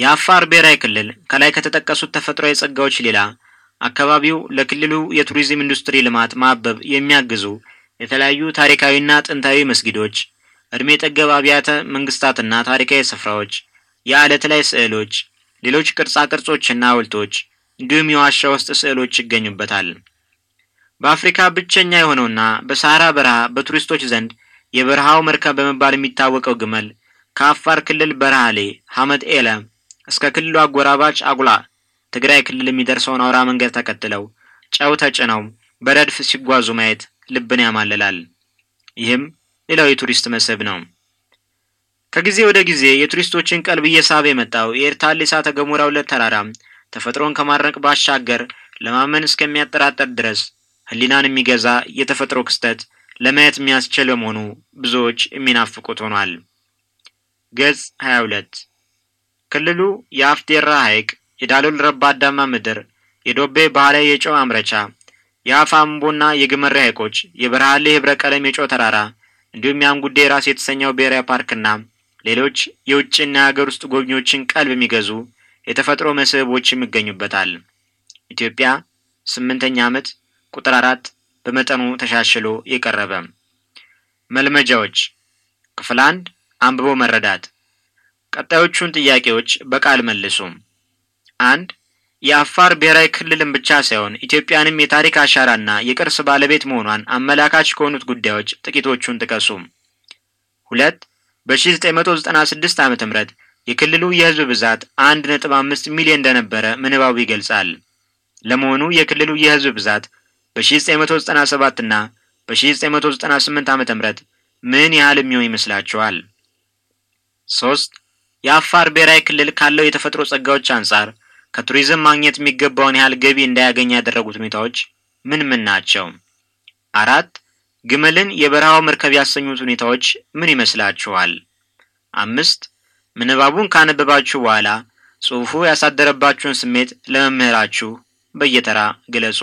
የአፋር ብሔራዊ ክልል ከላይ ከተጠቀሱት ተፈጥሯዊ ጸጋዎች ሌላ አካባቢው ለክልሉ የቱሪዝም ኢንዱስትሪ ልማት ማበብ የሚያግዙ የተለያዩ ታሪካዊና ጥንታዊ መስጊዶች፣ እድሜ ጠገብ አብያተ መንግስታትና ታሪካዊ ስፍራዎች፣ የዓለት ላይ ስዕሎች፣ ሌሎች ቅርጻ ቅርጾችና ሐውልቶች እንዲሁም የዋሻ ውስጥ ስዕሎች ይገኙበታል። በአፍሪካ ብቸኛ የሆነውና በሰሃራ በረሃ በቱሪስቶች ዘንድ የበረሃው መርከብ በመባል የሚታወቀው ግመል ከአፋር ክልል በረሃሌ ሐመድ ኤለ እስከ ክልሉ አጎራባች አጉላ ትግራይ ክልል የሚደርሰውን አውራ መንገድ ተከትለው ጨው ተጭነው በረድፍ ሲጓዙ ማየት ልብን ያማልላል። ይህም ሌላው የቱሪስት መስህብ ነው። ከጊዜ ወደ ጊዜ የቱሪስቶችን ቀልብ እየሳበ የመጣው የኤርታሌ እሳተ ገሞራ ሁለት ተራራ ተፈጥሮን ከማድነቅ ባሻገር ለማመን እስከሚያጠራጠር ድረስ ሕሊናን የሚገዛ የተፈጥሮ ክስተት ለማየት የሚያስችል በመሆኑ ብዙዎች የሚናፍቁት ሆኗል። ገጽ 22 ክልሉ የአፍዴራ ሐይቅ፣ የዳሎል ረባዳማ ምድር፣ የዶቤ ባህላዊ የጨው አምረቻ፣ የአፋምቦና የግመሬ ሐይቆች፣ የበረሃሌ ህብረ ቀለም የጨው ተራራ እንዲሁም የአንጉዴ ራስ የተሰኘው ብሔራዊ ፓርክና ሌሎች የውጭና የሀገር ውስጥ ጎብኚዎችን ቀልብ የሚገዙ የተፈጥሮ መስህቦችም ይገኙበታል። ኢትዮጵያ ስምንተኛ ዓመት ቁጥር አራት በመጠኑ ተሻሽሎ የቀረበ መልመጃዎች ክፍል አንድ አንብቦ መረዳት። ቀጣዮቹን ጥያቄዎች በቃል መልሱ። አንድ የአፋር ብሔራዊ ክልልን ብቻ ሳይሆን ኢትዮጵያንም የታሪክ አሻራና የቅርስ ባለቤት መሆኗን አመላካች ከሆኑት ጉዳዮች ጥቂቶቹን ጥቀሱ። ሁለት በ1996 ዓ ም የክልሉ የህዝብ ብዛት አንድ ነጥብ አምስት ሚሊዮን እንደነበረ ምንባቡ ይገልጻል። ለመሆኑ የክልሉ የህዝብ ብዛት በ1997 እና በ1998 ዓ ም ምን ያህል የሚሆን ይመስላችኋል? ሶስት የአፋር ብሔራዊ ክልል ካለው የተፈጥሮ ጸጋዎች አንጻር ከቱሪዝም ማግኘት የሚገባውን ያህል ገቢ እንዳያገኝ ያደረጉት ሁኔታዎች ምን ምን ናቸው? አራት ግመልን የበረሃው መርከብ ያሰኙት ሁኔታዎች ምን ይመስላችኋል? አምስት ምንባቡን ካነበባችሁ በኋላ ጽሑፉ ያሳደረባችሁን ስሜት ለመምህራችሁ በየተራ ግለጹ።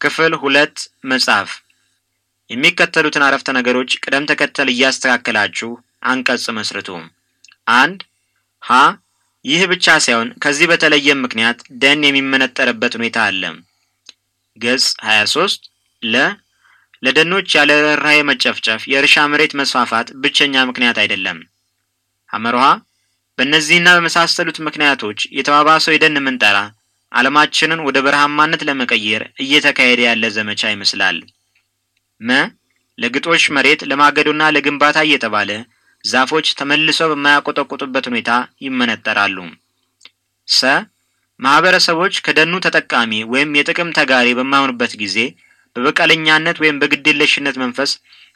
ክፍል ሁለት መጽሐፍ የሚከተሉትን አረፍተ ነገሮች ቅደም ተከተል እያስተካከላችሁ አንቀጽ መስርቱ። አንድ ሀ ይህ ብቻ ሳይሆን ከዚህ በተለየ ምክንያት ደን የሚመነጠርበት ሁኔታ አለ። ገጽ 23 ለ ለደኖች ያለ ርኅራኄ መጨፍጨፍ የእርሻ መሬት መስፋፋት ብቸኛ ምክንያት አይደለም። ሐመርሃ በእነዚህና በመሳሰሉት ምክንያቶች የተባባሰው የደን ምንጠራ ዓለማችንን ወደ በረሃማነት ለመቀየር እየተካሄደ ያለ ዘመቻ ይመስላል። መ ለግጦሽ መሬት ለማገዶና ለግንባታ እየተባለ ዛፎች ተመልሰው በማያቆጠቁጡበት ሁኔታ ይመነጠራሉ። ሰ ማህበረሰቦች ከደኑ ተጠቃሚ ወይም የጥቅም ተጋሪ በማይሆኑበት ጊዜ በበቀለኛነት ወይም በግዴለሽነት መንፈስ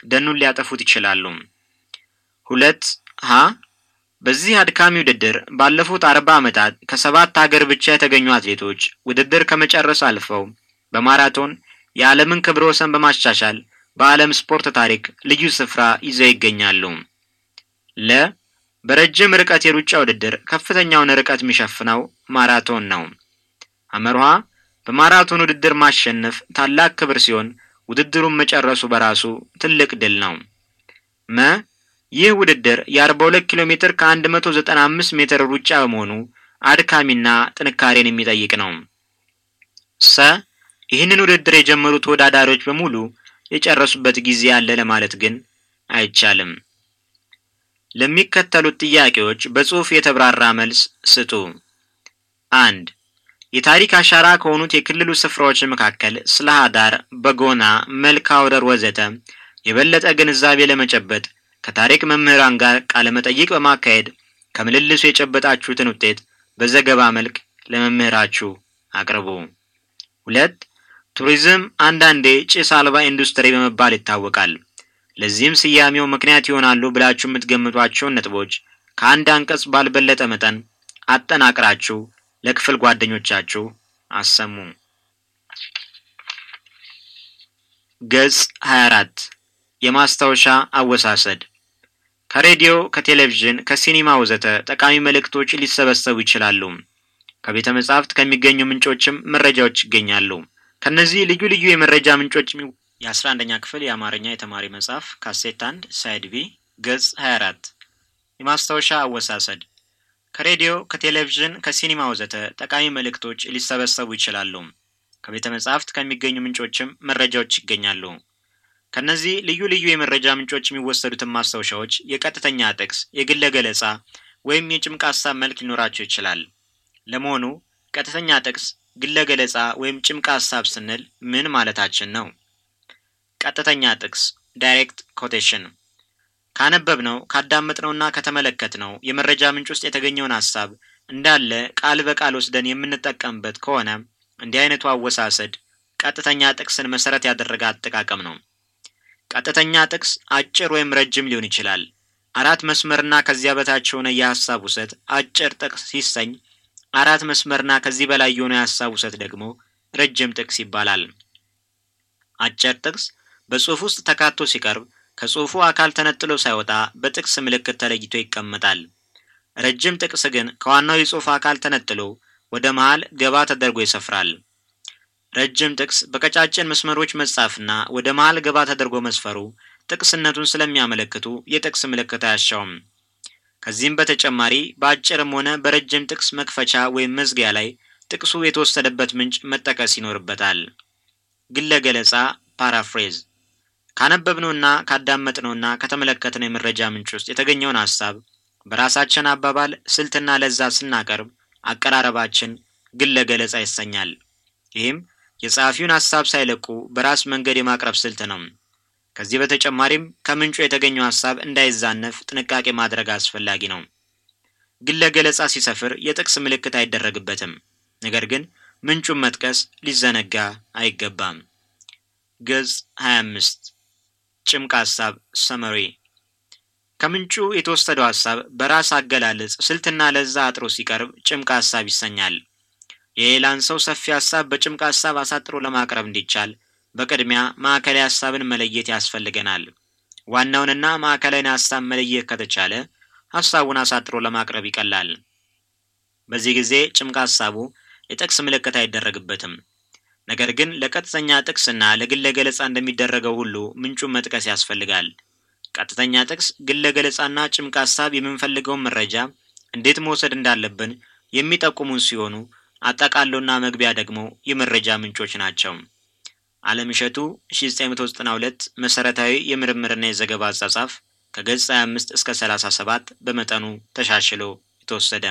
ደኑን ሊያጠፉት ይችላሉ። ሁለት ሀ በዚህ አድካሚ ውድድር ባለፉት አርባ ዓመታት ከሰባት ሀገር ብቻ የተገኙ አትሌቶች ውድድር ከመጨረስ አልፈው በማራቶን የዓለምን ክብረ ወሰን በማሻሻል በዓለም ስፖርት ታሪክ ልዩ ስፍራ ይዘው ይገኛሉ። ለ በረጅም ርቀት የሩጫ ውድድር ከፍተኛውን ርቀት የሚሸፍነው ማራቶን ነው። አመርሃ በማራቶን ውድድር ማሸነፍ ታላቅ ክብር ሲሆን ውድድሩን መጨረሱ በራሱ ትልቅ ድል ነው። መ ይህ ውድድር የ42 ኪሎ ሜትር ከ195 ሜትር ሩጫ በመሆኑ አድካሚና ጥንካሬን የሚጠይቅ ነው። ሰ ይህንን ውድድር የጀመሩ ተወዳዳሪዎች በሙሉ የጨረሱበት ጊዜ አለ ለማለት ግን አይቻልም። ለሚከተሉት ጥያቄዎች በጽሑፍ የተብራራ መልስ ስጡ። አንድ የታሪክ አሻራ ከሆኑት የክልሉ ስፍራዎች መካከል ስለ ሀዳር፣ በጎና፣ መልካ ወረር ወዘተ የበለጠ ግንዛቤ ለመጨበጥ ከታሪክ መምህራን ጋር ቃለ መጠይቅ በማካሄድ ከምልልሱ የጨበጣችሁትን ውጤት በዘገባ መልክ ለመምህራችሁ አቅርቡ። ሁለት ቱሪዝም አንዳንዴ ጭስ አልባ ኢንዱስትሪ በመባል ይታወቃል። ለዚህም ስያሜው ምክንያት ይሆናሉ ብላችሁ የምትገምቷቸውን ነጥቦች ከአንድ አንቀጽ ባልበለጠ መጠን አጠናቅራችሁ ለክፍል ጓደኞቻችሁ አሰሙ። ገጽ 24 የማስታወሻ አወሳሰድ ከሬዲዮ፣ ከቴሌቪዥን፣ ከሲኒማ ወዘተ ጠቃሚ መልእክቶች ሊሰበሰቡ ይችላሉ። ከቤተ መጻሕፍት ከሚገኙ ምንጮችም መረጃዎች ይገኛሉ። ከነዚህ ልዩ ልዩ የመረጃ ምንጮች የአስራ አንደኛ ክፍል የአማርኛ የተማሪ መጽሐፍ ካሴት አንድ side B ገጽ 24 የማስታወሻ አወሳሰድ ከሬዲዮ፣ ከቴሌቪዥን፣ ከሲኒማ ወዘተ ጠቃሚ መልእክቶች ሊሰበሰቡ ይችላሉ። ከቤተ መጻሕፍት ከሚገኙ ምንጮችም መረጃዎች ይገኛሉ። ከነዚህ ልዩ ልዩ የመረጃ ምንጮች የሚወሰዱትን ማስታወሻዎች የቀጥተኛ ጥቅስ፣ የግለ ገለጻ ወይም የጭምቅ ሀሳብ መልክ ሊኖራቸው ይችላል። ለመሆኑ ቀጥተኛ ጥቅስ፣ ግለ ገለጻ ወይም ጭምቅ ሀሳብ ስንል ምን ማለታችን ነው? ቀጥተኛ ጥቅስ direct quotation ካነበብነው ካዳመጥነውና ከተመለከትነው የመረጃ ምንጭ ውስጥ የተገኘውን ሀሳብ እንዳለ ቃል በቃል ወስደን የምንጠቀምበት ከሆነ እንዲህ አይነቱ አወሳሰድ ቀጥተኛ ጥቅስን መሰረት ያደረገ አጠቃቀም ነው። ቀጥተኛ ጥቅስ አጭር ወይም ረጅም ሊሆን ይችላል። አራት መስመርና ከዚያ በታች የሆነ የሀሳብ ውሰት አጭር ጥቅስ ሲሰኝ፣ አራት መስመርና ከዚህ በላይ የሆነ የሀሳብ ውሰት ደግሞ ረጅም ጥቅስ ይባላል። አጭር ጥቅስ በጽሑፍ ውስጥ ተካቶ ሲቀርብ ከጽሑፉ አካል ተነጥሎ ሳይወጣ በጥቅስ ምልክት ተለይቶ ይቀመጣል። ረጅም ጥቅስ ግን ከዋናው የጽሑፍ አካል ተነጥሎ ወደ መሃል ገባ ተደርጎ ይሰፍራል። ረጅም ጥቅስ በቀጫጭን መስመሮች መጻፍና ወደ መሃል ገባ ተደርጎ መስፈሩ ጥቅስነቱን ስለሚያመለክቱ የጥቅስ ምልክት አያሻውም። ከዚህም በተጨማሪ በአጭርም ሆነ በረጅም ጥቅስ መክፈቻ ወይም መዝጊያ ላይ ጥቅሱ የተወሰደበት ምንጭ መጠቀስ ይኖርበታል። ግለ ገለጻ ፓራፍሬዝ ካነበብነውና ካዳመጥነውና ከተመለከትነው የመረጃ ምንጭ ውስጥ የተገኘውን ሀሳብ በራሳችን አባባል ስልትና ለዛ ስናቀርብ አቀራረባችን ግለ ገለጻ ይሰኛል። ይህም የጸሐፊውን ሀሳብ ሳይለቁ በራስ መንገድ የማቅረብ ስልት ነው። ከዚህ በተጨማሪም ከምንጩ የተገኘው ሀሳብ እንዳይዛነፍ ጥንቃቄ ማድረግ አስፈላጊ ነው። ግለ ገለጻ ሲሰፍር የጥቅስ ምልክት አይደረግበትም። ነገር ግን ምንጩን መጥቀስ ሊዘነጋ አይገባም። ገጽ 25 ጭምቅ ሀሳብ ሰመሪ ከምንጩ የተወሰደው ሀሳብ በራስ አገላለጽ ስልትና ለዛ አጥሮ ሲቀርብ ጭምቅ ሀሳብ ይሰኛል። የሌላን ሰው ሰፊ ሀሳብ በጭምቅ ሀሳብ አሳጥሮ ለማቅረብ እንዲቻል በቅድሚያ ማዕከላዊ ሀሳብን መለየት ያስፈልገናል። ዋናውንና ማዕከላዊን ሀሳብ መለየት ከተቻለ ሀሳቡን አሳጥሮ ለማቅረብ ይቀላል። በዚህ ጊዜ ጭምቅ ሀሳቡ የጥቅስ ምልክት አይደረግበትም። ነገር ግን ለቀጥተኛ ጥቅስና ለግለ ገለጻ እንደሚደረገው ሁሉ ምንጩን መጥቀስ ያስፈልጋል። ቀጥተኛ ጥቅስ፣ ግለ ገለጻና ጭምቅ ሀሳብ የምንፈልገውን መረጃ እንዴት መውሰድ እንዳለብን የሚጠቁሙን ሲሆኑ አጠቃሎና መግቢያ ደግሞ የመረጃ ምንጮች ናቸው። አለምሸቱ 1992 መሰረታዊ የምርምርና የዘገባ አጻጻፍ ከገጽ 25 እስከ 37 በመጠኑ ተሻሽሎ የተወሰደ